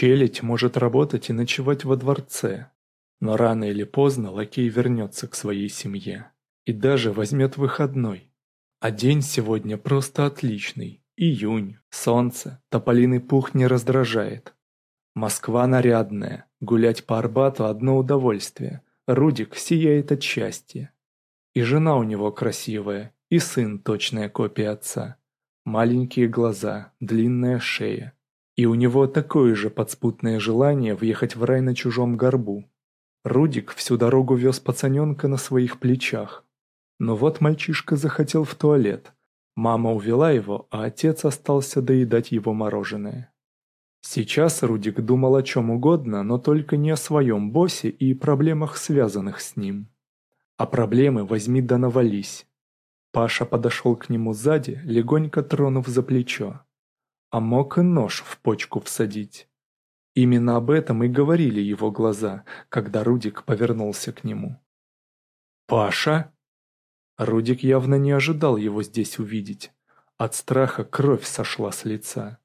Челядь может работать и ночевать во дворце, но рано или поздно лакей вернется к своей семье и даже возьмет выходной. А день сегодня просто отличный. Июнь, солнце, тополиный пух не раздражает. Москва нарядная, гулять по Арбату одно удовольствие. Рудик сияет от счастья. И жена у него красивая, и сын точная копия отца. Маленькие глаза, длинная шея. И у него такое же подспутное желание въехать в рай на чужом горбу. Рудик всю дорогу вез пацаненка на своих плечах. Но вот мальчишка захотел в туалет, Мама увела его, а отец остался доедать его мороженое. Сейчас Рудик думал о чем угодно, но только не о своем боссе и проблемах, связанных с ним. А проблемы возьми да навались. Паша подошел к нему сзади, легонько тронув за плечо. А мог и нож в почку всадить. Именно об этом и говорили его глаза, когда Рудик повернулся к нему. «Паша?» Рудик явно не ожидал его здесь увидеть. От страха кровь сошла с лица.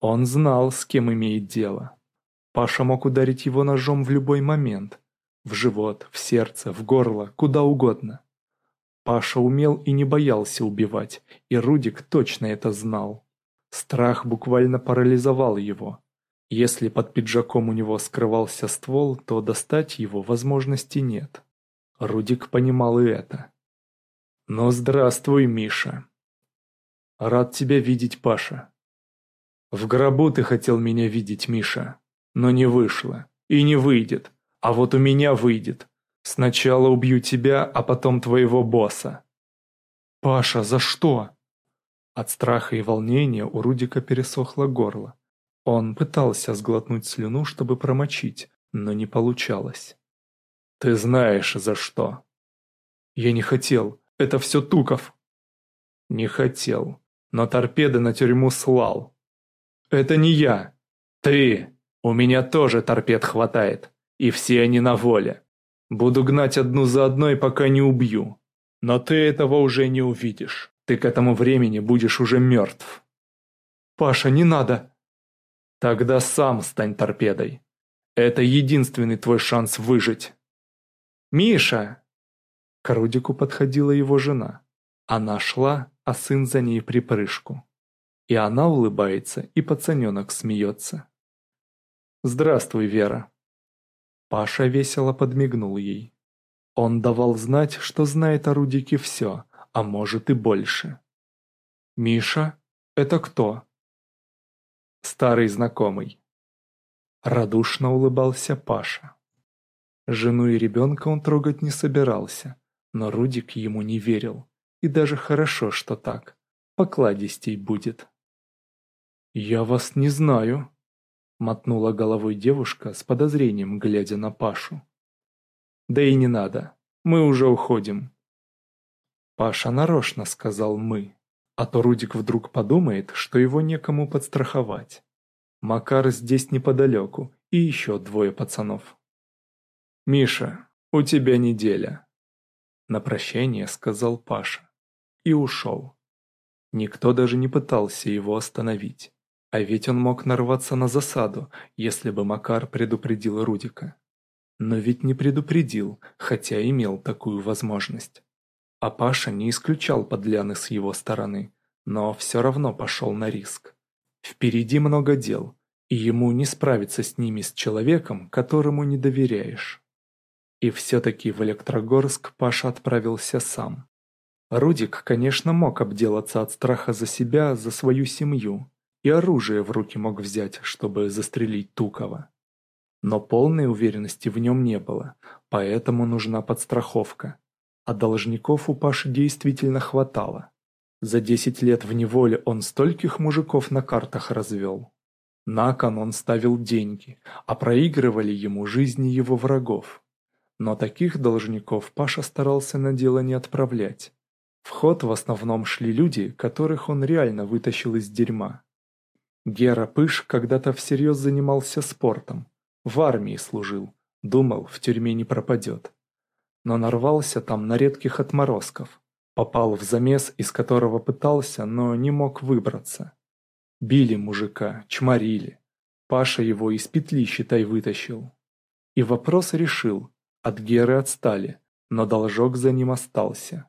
Он знал, с кем имеет дело. Паша мог ударить его ножом в любой момент. В живот, в сердце, в горло, куда угодно. Паша умел и не боялся убивать, и Рудик точно это знал. Страх буквально парализовал его. Если под пиджаком у него скрывался ствол, то достать его возможности нет. Рудик понимал и это. «Ну, здравствуй, Миша. Рад тебя видеть, Паша. В гробу ты хотел меня видеть, Миша, но не вышло. И не выйдет. А вот у меня выйдет. Сначала убью тебя, а потом твоего босса». «Паша, за что?» От страха и волнения у Рудика пересохло горло. Он пытался сглотнуть слюну, чтобы промочить, но не получалось. «Ты знаешь, за что». «Я не хотел. Это все Туков. Не хотел, но торпеды на тюрьму слал. Это не я. Ты. У меня тоже торпед хватает. И все они на воле. Буду гнать одну за одной, пока не убью. Но ты этого уже не увидишь. Ты к этому времени будешь уже мертв. Паша, не надо. Тогда сам стань торпедой. Это единственный твой шанс выжить. Миша! К Рудику подходила его жена. Она шла, а сын за ней припрыжку. И она улыбается, и пацаненок смеется. «Здравствуй, Вера». Паша весело подмигнул ей. Он давал знать, что знает о Рудике все, а может и больше. «Миша? Это кто?» «Старый знакомый». Радушно улыбался Паша. Жену и ребенка он трогать не собирался, но Рудик ему не верил. И даже хорошо, что так. Покладистей будет. «Я вас не знаю», — мотнула головой девушка с подозрением, глядя на Пашу. «Да и не надо. Мы уже уходим». Паша нарочно сказал «мы», а то Рудик вдруг подумает, что его некому подстраховать. Макар здесь неподалеку и еще двое пацанов. «Миша, у тебя неделя», на прощание сказал Паша. И ушел. Никто даже не пытался его остановить. А ведь он мог нарваться на засаду, если бы Макар предупредил Рудика. Но ведь не предупредил, хотя имел такую возможность. А Паша не исключал подляны с его стороны, но все равно пошел на риск. Впереди много дел, и ему не справиться с ними с человеком, которому не доверяешь. И все-таки в Электрогорск Паша отправился сам. Рудик, конечно, мог обделаться от страха за себя, за свою семью, и оружие в руки мог взять, чтобы застрелить Тукова. Но полной уверенности в нем не было, поэтому нужна подстраховка. А должников у Паши действительно хватало. За десять лет в неволе он стольких мужиков на картах развел. На кон он ставил деньги, а проигрывали ему жизни его врагов. Но таких должников Паша старался на дело не отправлять. В ход в основном шли люди, которых он реально вытащил из дерьма. Гера Пыш когда-то всерьез занимался спортом, в армии служил, думал, в тюрьме не пропадет. Но нарвался там на редких отморозков, попал в замес, из которого пытался, но не мог выбраться. Били мужика, чморили. Паша его из петли, считай, вытащил. И вопрос решил, от Геры отстали, но должок за ним остался.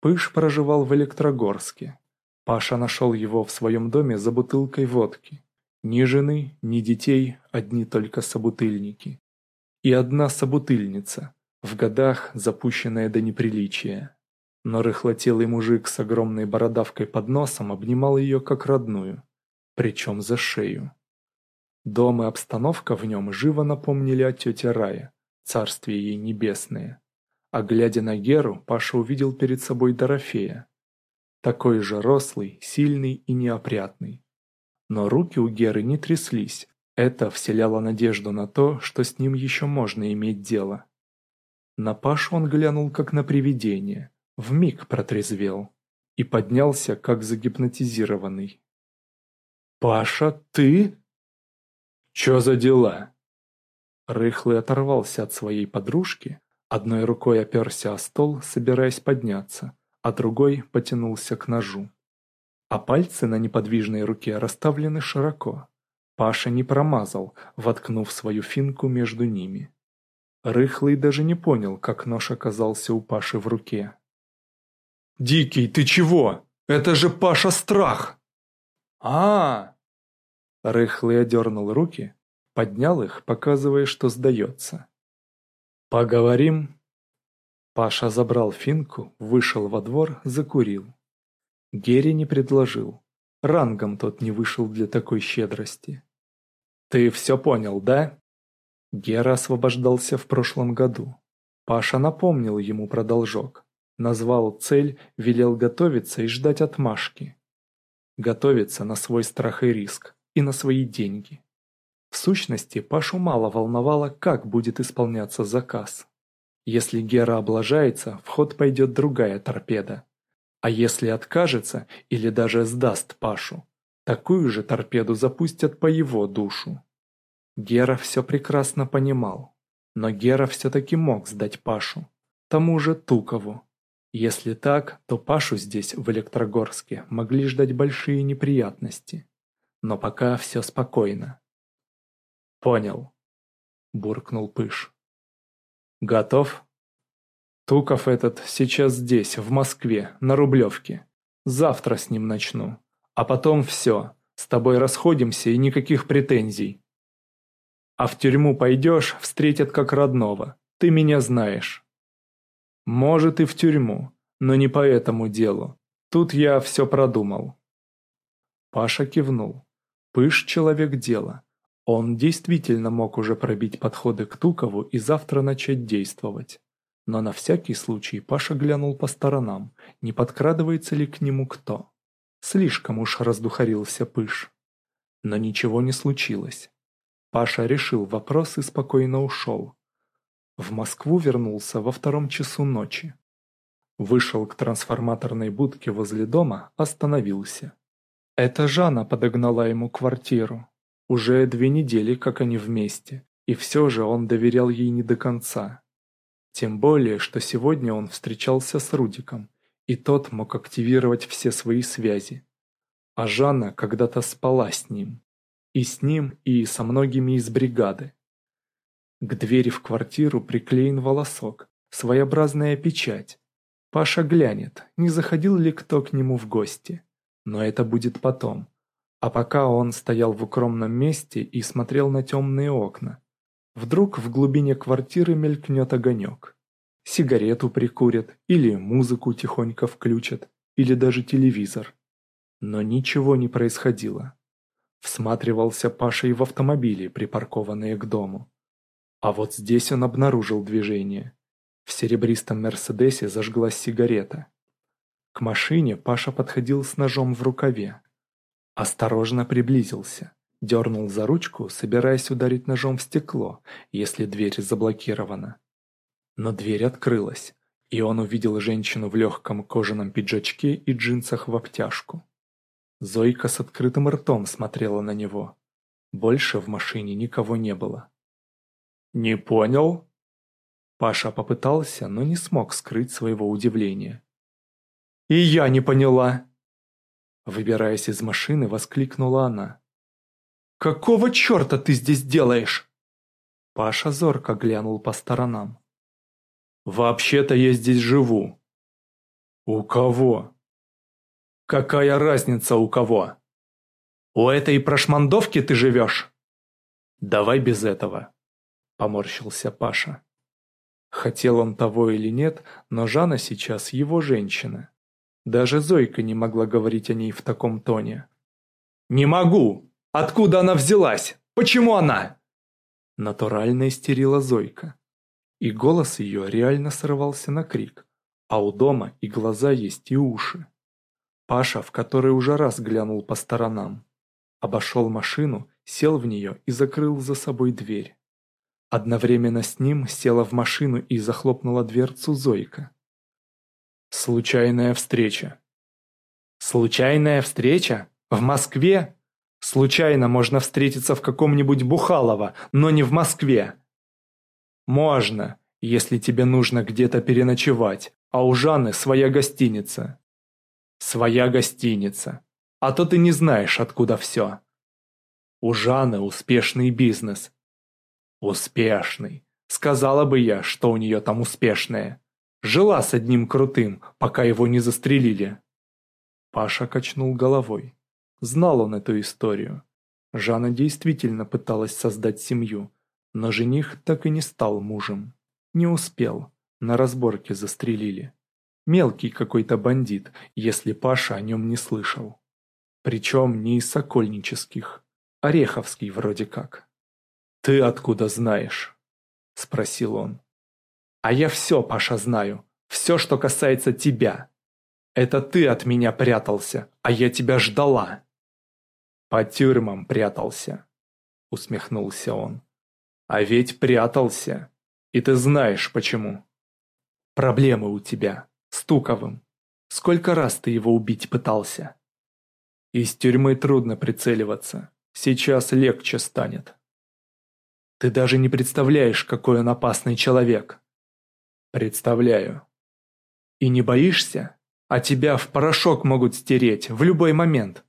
Пыш проживал в Электрогорске. Паша нашел его в своем доме за бутылкой водки. Ни жены, ни детей, одни только собутыльники. И одна собутыльница, в годах запущенная до неприличия. Но рыхлотелый мужик с огромной бородавкой под носом обнимал ее как родную, причем за шею. Дом и обстановка в нем живо напомнили о тете Рае, царствие ей небесное. А глядя на Геру, Паша увидел перед собой Дорофея. Такой же рослый, сильный и неопрятный. Но руки у Геры не тряслись. Это вселяло надежду на то, что с ним еще можно иметь дело. На Пашу он глянул как на привидение, вмиг протрезвел и поднялся как загипнотизированный. «Паша, ты?» «Чё за дела?» Рыхлый оторвался от своей подружки, одной рукой оперся о стол, собираясь подняться, а другой потянулся к ножу. А пальцы на неподвижной руке расставлены широко. Паша не промазал, воткнув свою финку между ними. Рыхлый даже не понял, как нож оказался у Паши в руке. «Дикий, ты чего? Это же Паша Страх!» а, -а, -а Рыхлый одернул руки, поднял их, показывая, что сдается. «Поговорим?» Паша забрал финку, вышел во двор, закурил. Герри не предложил. Рангом тот не вышел для такой щедрости. «Ты все понял, да?» Гера освобождался в прошлом году. Паша напомнил ему про должок. Назвал цель, велел готовиться и ждать отмашки. Готовиться на свой страх и риск и на свои деньги. В сущности, Пашу мало волновало, как будет исполняться заказ. Если Гера облажается, в ход пойдет другая торпеда. А если откажется или даже сдаст Пашу, такую же торпеду запустят по его душу. Гера все прекрасно понимал, но Гера все-таки мог сдать Пашу, тому же Тукову. Если так, то Пашу здесь, в Электрогорске, могли ждать большие неприятности но пока все спокойно. «Понял», — буркнул Пыш. «Готов?» «Туков этот сейчас здесь, в Москве, на Рублевке. Завтра с ним начну. А потом все, с тобой расходимся и никаких претензий. А в тюрьму пойдешь, встретят как родного. Ты меня знаешь». «Может, и в тюрьму, но не по этому делу. Тут я все продумал». Паша кивнул. Пыш – человек дела. Он действительно мог уже пробить подходы к Тукову и завтра начать действовать. Но на всякий случай Паша глянул по сторонам, не подкрадывается ли к нему кто. Слишком уж раздухарился Пыш. Но ничего не случилось. Паша решил вопрос и спокойно ушел. В Москву вернулся во втором часу ночи. Вышел к трансформаторной будке возле дома, остановился. Это Жанна подогнала ему квартиру. Уже две недели, как они вместе, и все же он доверял ей не до конца. Тем более, что сегодня он встречался с Рудиком, и тот мог активировать все свои связи. А Жанна когда-то спала с ним. И с ним, и со многими из бригады. К двери в квартиру приклеен волосок, своеобразная печать. Паша глянет, не заходил ли кто к нему в гости. Но это будет потом. А пока он стоял в укромном месте и смотрел на темные окна. Вдруг в глубине квартиры мелькнет огонек. Сигарету прикурят, или музыку тихонько включат, или даже телевизор. Но ничего не происходило. Всматривался Паша и в автомобили, припаркованные к дому. А вот здесь он обнаружил движение. В серебристом Мерседесе зажглась сигарета. К машине Паша подходил с ножом в рукаве. Осторожно приблизился, дернул за ручку, собираясь ударить ножом в стекло, если дверь заблокирована. Но дверь открылась, и он увидел женщину в легком кожаном пиджачке и джинсах в обтяжку. Зойка с открытым ртом смотрела на него. Больше в машине никого не было. «Не понял?» Паша попытался, но не смог скрыть своего удивления. «И я не поняла!» Выбираясь из машины, воскликнула она. Какого черта ты здесь делаешь?» Паша зорко глянул по сторонам. «Вообще-то я здесь живу». «У кого?» «Какая разница у кого? У этой прошмандовки ты живешь?» «Давай без этого», — поморщился Паша. Хотел он того или нет, но Жанна сейчас его женщина. Даже Зойка не могла говорить о ней в таком тоне. «Не могу! Откуда она взялась? Почему она?» Натурально истерила Зойка. И голос ее реально срывался на крик. А у дома и глаза есть, и уши. Паша в который уже раз глянул по сторонам. Обошел машину, сел в нее и закрыл за собой дверь. Одновременно с ним села в машину и захлопнула дверцу Зойка. Случайная встреча. Случайная встреча? В Москве? Случайно можно встретиться в каком-нибудь Бухалово, но не в Москве. Можно, если тебе нужно где-то переночевать, а у Жанны своя гостиница. Своя гостиница. А то ты не знаешь, откуда все. У Жанны успешный бизнес. Успешный. Сказала бы я, что у нее там успешное. Жила с одним крутым, пока его не застрелили. Паша качнул головой. Знал он эту историю. Жанна действительно пыталась создать семью, но жених так и не стал мужем. Не успел. На разборке застрелили. Мелкий какой-то бандит, если Паша о нем не слышал. Причем не из сокольнических. Ореховский вроде как. «Ты откуда знаешь?» – спросил он. «А я все, Паша, знаю. Все, что касается тебя. Это ты от меня прятался, а я тебя ждала». «По тюрьмам прятался», – усмехнулся он. «А ведь прятался. И ты знаешь, почему». «Проблемы у тебя. Стуковым. Сколько раз ты его убить пытался?» Из тюрьмы трудно прицеливаться. Сейчас легче станет. Ты даже не представляешь, какой он опасный человек. Представляю. И не боишься? А тебя в порошок могут стереть в любой момент.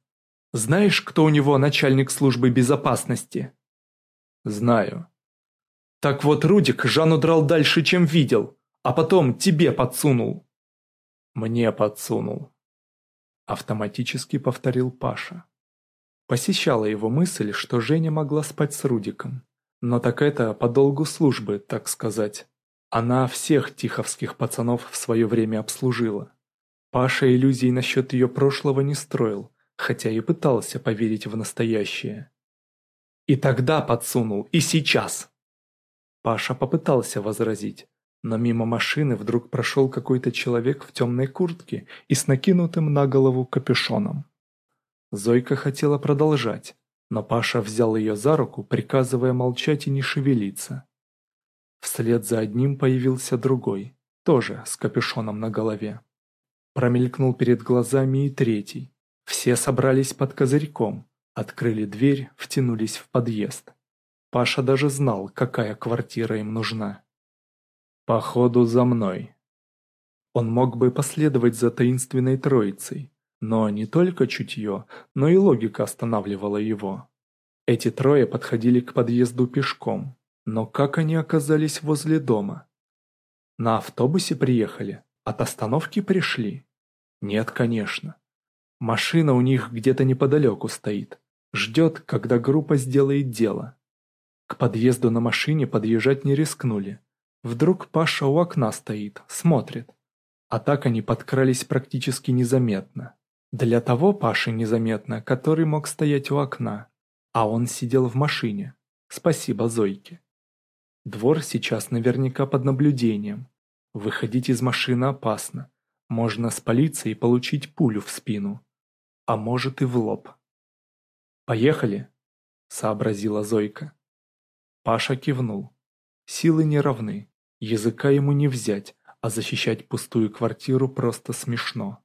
Знаешь, кто у него начальник службы безопасности? Знаю. Так вот Рудик Жанну драл дальше, чем видел, а потом тебе подсунул. Мне подсунул. Автоматически повторил Паша. Посещала его мысль, что Женя могла спать с Рудиком. Но так это по долгу службы, так сказать. Она всех тиховских пацанов в свое время обслужила. Паша иллюзий насчет ее прошлого не строил, хотя и пытался поверить в настоящее. И тогда подсунул, и сейчас. Паша попытался возразить, но мимо машины вдруг прошел какой-то человек в темной куртке и с накинутым на голову капюшоном. Зойка хотела продолжать, но Паша взял ее за руку, приказывая молчать и не шевелиться. Вслед за одним появился другой, тоже с капюшоном на голове. Промелькнул перед глазами и третий. Все собрались под козырьком, открыли дверь, втянулись в подъезд. Паша даже знал, какая квартира им нужна. Походу за мной. Он мог бы последовать за таинственной троицей, но не только чутье, но и логика останавливала его. Эти трое подходили к подъезду пешком, но как они оказались возле дома? На автобусе приехали? От остановки пришли? Нет, конечно. Машина у них где-то неподалеку стоит. Ждет, когда группа сделает дело. К подъезду на машине подъезжать не рискнули. Вдруг Паша у окна стоит, смотрит. А так они подкрались практически незаметно. Для того Паши незаметно, который мог стоять у окна. А он сидел в машине. Спасибо Зойке. Двор сейчас наверняка под наблюдением. Выходить из машины опасно. Можно спалиться и получить пулю в спину. А может и в лоб. «Поехали?» – сообразила Зойка. Паша кивнул. Силы не равны. Языка ему не взять, а защищать пустую квартиру просто смешно.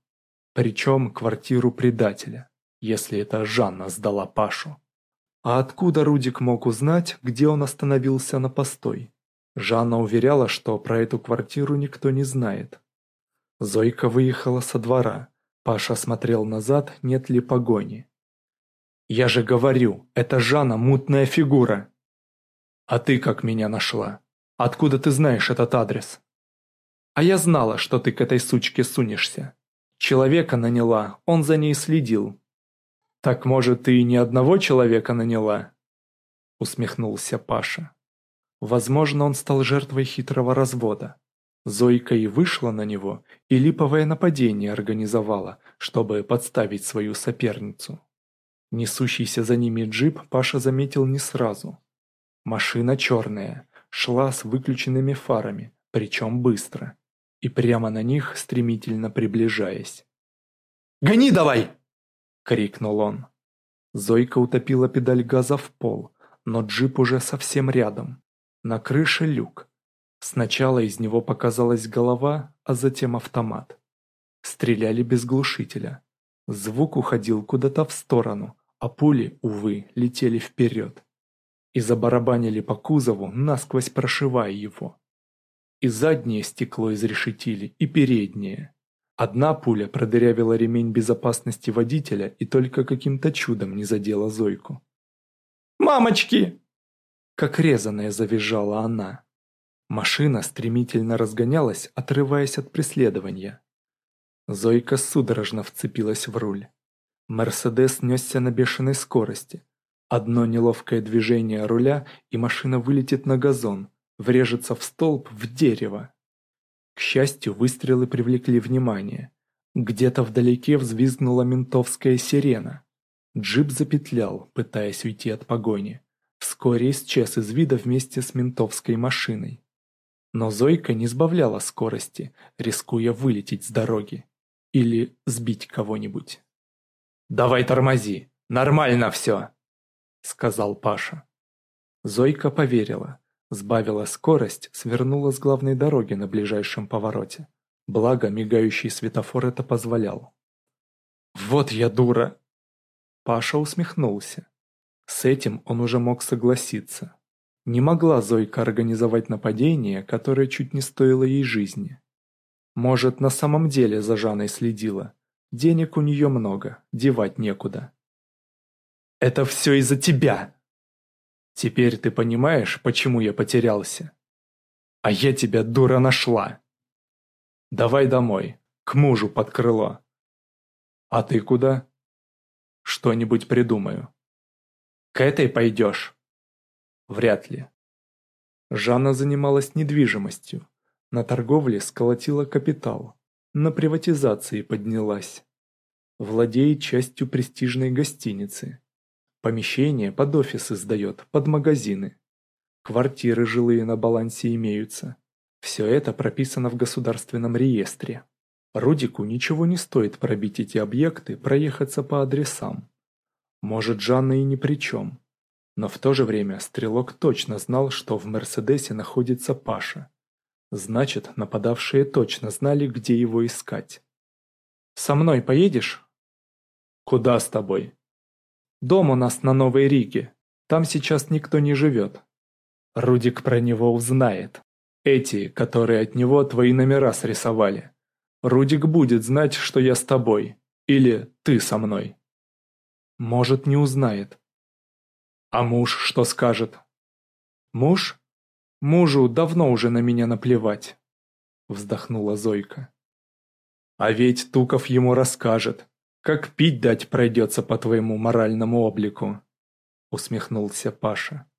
Причем квартиру предателя, если это Жанна сдала Пашу. А откуда Рудик мог узнать, где он остановился на постой? Жанна уверяла, что про эту квартиру никто не знает. Зойка выехала со двора. Паша смотрел назад, нет ли погони. Я же говорю, это Жанна мутная фигура. А ты как меня нашла? Откуда ты знаешь этот адрес? А я знала, что ты к этой сучке сунешься. Человека наняла, он за ней следил. Так может, ты и ни одного человека наняла? Усмехнулся Паша. Возможно, он стал жертвой хитрого развода. Зойка и вышла на него, и липовое нападение организовала, чтобы подставить свою соперницу. Несущийся за ними джип Паша заметил не сразу. Машина черная, шла с выключенными фарами, причем быстро, и прямо на них стремительно приближаясь. «Гони давай!» — крикнул он. Зойка утопила педаль газа в пол, но джип уже совсем рядом. На крыше люк. Сначала из него показалась голова, а затем автомат. Стреляли без глушителя. Звук уходил куда-то в сторону, а пули, увы, летели вперед. И забарабанили по кузову, насквозь прошивая его. И заднее стекло изрешетили, и переднее. Одна пуля продырявила ремень безопасности водителя и только каким-то чудом не задела Зойку. «Мамочки!» Как резаная завизжала она. Машина стремительно разгонялась, отрываясь от преследования. Зойка судорожно вцепилась в руль. Мерседес несся на бешеной скорости. Одно неловкое движение руля, и машина вылетит на газон, врежется в столб, в дерево. К счастью, выстрелы привлекли внимание. Где-то вдалеке взвизгнула ментовская сирена. Джип запетлял, пытаясь уйти от погони. Вскоре исчез из вида вместе с ментовской машиной. Но Зойка не сбавляла скорости, рискуя вылететь с дороги. Или сбить кого-нибудь. «Давай тормози! Нормально все!» Сказал Паша. Зойка поверила. Сбавила скорость, свернула с главной дороги на ближайшем повороте. Благо, мигающий светофор это позволял. «Вот я дура!» Паша усмехнулся. С этим он уже мог согласиться. Не могла Зойка организовать нападение, которое чуть не стоило ей жизни. Может, на самом деле за Жанной следила, Денег у нее много, девать некуда. «Это все из-за тебя!» «Теперь ты понимаешь, почему я потерялся?» «А я тебя, дура, нашла!» «Давай домой, к мужу под крыло!» «А ты куда?» «Что-нибудь придумаю». «К этой пойдешь?» «Вряд ли». Жанна занималась недвижимостью. На торговле сколотила капитал на приватизации поднялась. Владеет частью престижной гостиницы. Помещение под офисы сдает, под магазины. Квартиры жилые на балансе имеются. Все это прописано в государственном реестре. Рудику ничего не стоит пробить эти объекты, проехаться по адресам. Может, Жанна и ни при чем. Но в то же время Стрелок точно знал, что в Мерседесе находится Паша. Значит, нападавшие точно знали, где его искать. «Со мной поедешь?» «Куда с тобой?» «Дом у нас на Новой Риге. Там сейчас никто не живет». Рудик про него узнает. Эти, которые от него твои номера срисовали. Рудик будет знать, что я с тобой. Или ты со мной. Может, не узнает. А муж что скажет? Муж? Мужу давно уже на меня наплевать, вздохнула Зойка. А ведь Туков ему расскажет, как пить дать пройдется по твоему моральному облику, усмехнулся Паша.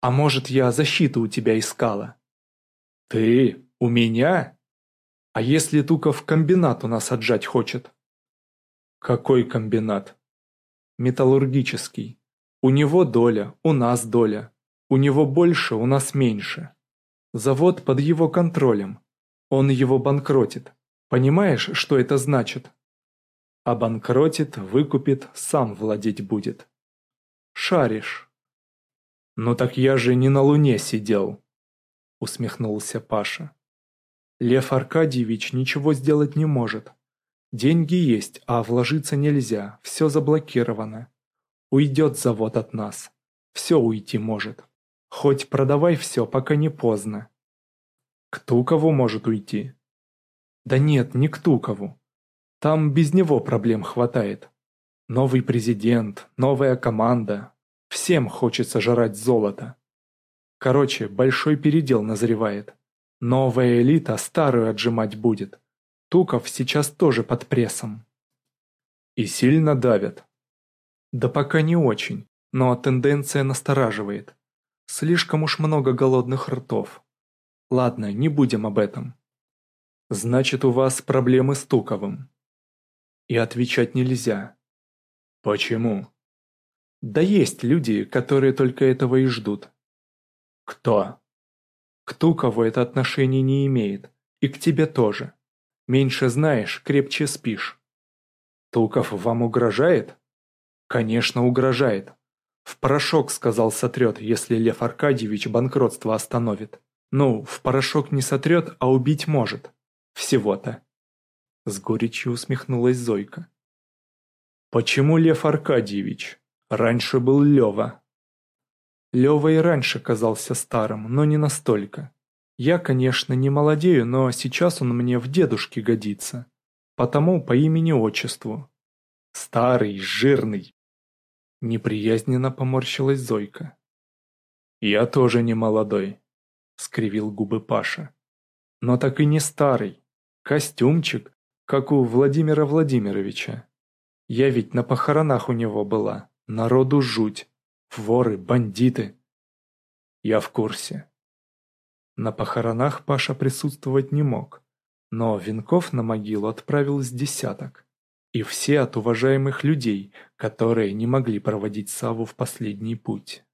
А может, я защиту у тебя искала? Ты? У меня? А если Туков комбинат у нас отжать хочет? Какой комбинат? Металлургический. У него доля, у нас доля. У него больше, у нас меньше. Завод под его контролем. Он его банкротит. Понимаешь, что это значит? А банкротит, выкупит, сам владеть будет. Шаришь. Ну так я же не на Луне сидел, усмехнулся Паша. Лев Аркадьевич ничего сделать не может. Деньги есть, а вложиться нельзя, все заблокировано. Уйдет завод от нас. Все уйти может. Хоть продавай все, пока не поздно. Кто кого может уйти? Да нет, не кто кого. Там без него проблем хватает. Новый президент, новая команда. Всем хочется жрать золото. Короче, большой передел назревает. Новая элита старую отжимать будет. Туков сейчас тоже под прессом. И сильно давят. Да пока не очень, но тенденция настораживает. Слишком уж много голодных ртов. Ладно, не будем об этом. Значит, у вас проблемы с Туковым. И отвечать нельзя. Почему? Да есть люди, которые только этого и ждут. Кто? К Тукову это отношение не имеет. И к тебе тоже. Меньше знаешь, крепче спишь. Туков вам угрожает? Конечно, угрожает. В порошок, сказал, сотрет, если Лев Аркадьевич банкротство остановит. Ну, в порошок не сотрет, а убить может. Всего-то. С горечью усмехнулась Зойка. Почему Лев Аркадьевич? Раньше был Лева. Лева и раньше казался старым, но не настолько. Я, конечно, не молодею, но сейчас он мне в дедушке годится. Потому по имени-отчеству. Старый, жирный. Неприязненно поморщилась Зойка. «Я тоже не молодой», — скривил губы Паша. «Но так и не старый. Костюмчик, как у Владимира Владимировича. Я ведь на похоронах у него была. Народу жуть. Воры, бандиты. Я в курсе. На похоронах Паша присутствовать не мог, но венков на могилу отправил с десяток. И все от уважаемых людей, которые не могли проводить Саву в последний путь.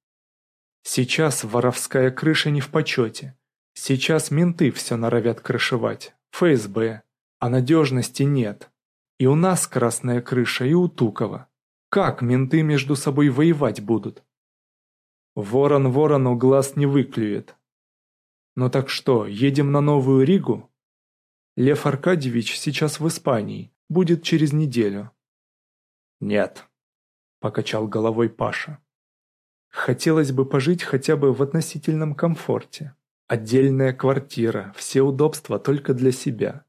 Сейчас воровская крыша не в почете. Сейчас менты все норовят крышевать, ФСБ, а надежности нет. И у нас красная крыша, и у Тукова. Как менты между собой воевать будут? Ворон ворону глаз не выклюет. Ну так что, едем на Новую Ригу? Лев Аркадьевич сейчас в Испании, будет через неделю. Нет, покачал головой Паша. Хотелось бы пожить хотя бы в относительном комфорте. Отдельная квартира, все удобства только для себя.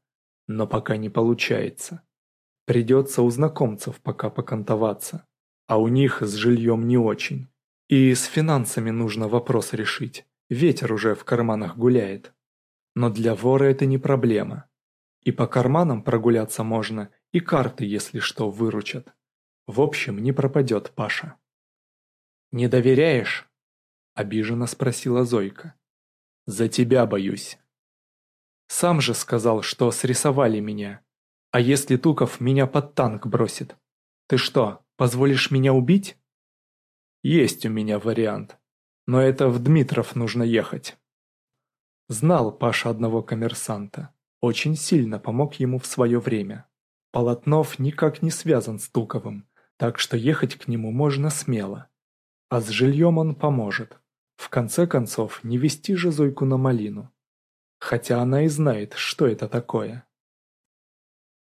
Но пока не получается. Придется у знакомцев пока покантоваться. А у них с жильем не очень. И с финансами нужно вопрос решить. Ветер уже в карманах гуляет. Но для вора это не проблема. И по карманам прогуляться можно, и карты, если что, выручат. В общем, не пропадет Паша. «Не доверяешь?» – обиженно спросила Зойка. «За тебя боюсь». «Сам же сказал, что срисовали меня. А если Туков меня под танк бросит? Ты что, позволишь меня убить?» «Есть у меня вариант. Но это в Дмитров нужно ехать». Знал Паша одного коммерсанта. Очень сильно помог ему в свое время. Полотнов никак не связан с Туковым, так что ехать к нему можно смело. А с жильем он поможет. В конце концов, не вести же Зойку на малину. Хотя она и знает, что это такое.